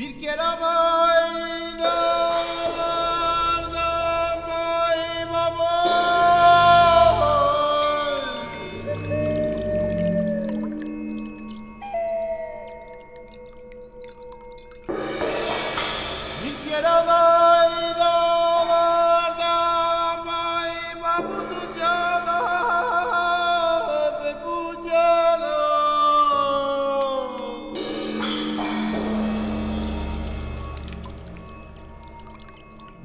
Bir kere baylardan bay baba. Bir kere baylardan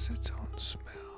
has its own smell.